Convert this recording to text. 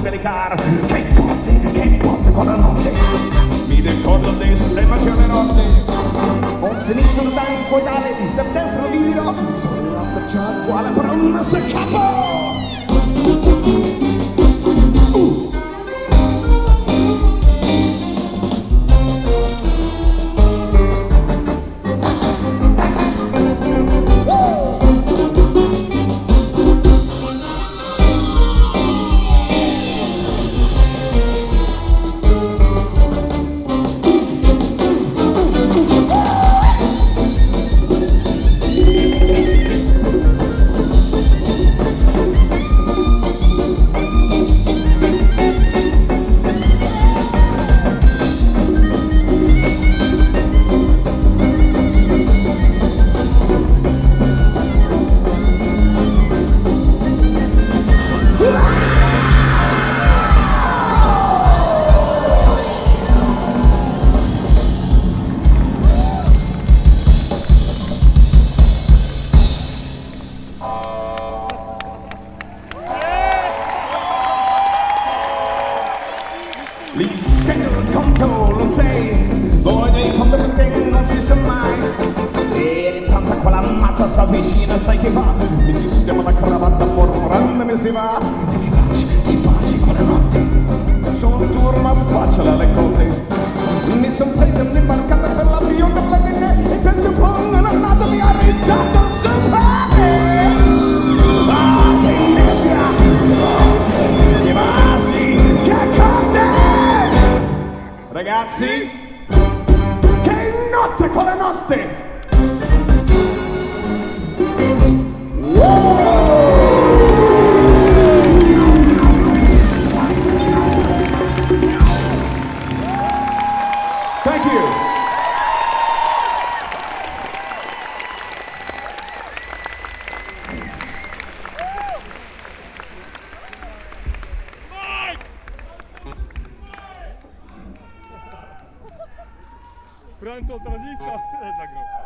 Per i car. Che botte, che botte con la notte? Mi ricordo di se le notte. Un sinistro tanco tale, del destro vi dirò. Sono già quale per un se capo Li segno il conto, non sei Voi dei conto perché non si sa mai E intanto quella matta si avvicina, sai che fa Mi sistema la cravatta mormorando mi si va E che pace, che pace con la notte Sono un turno a faccia alle cose Mi son preso Ragazzi, che notte la notte! Prędko od tranzysta zagrał.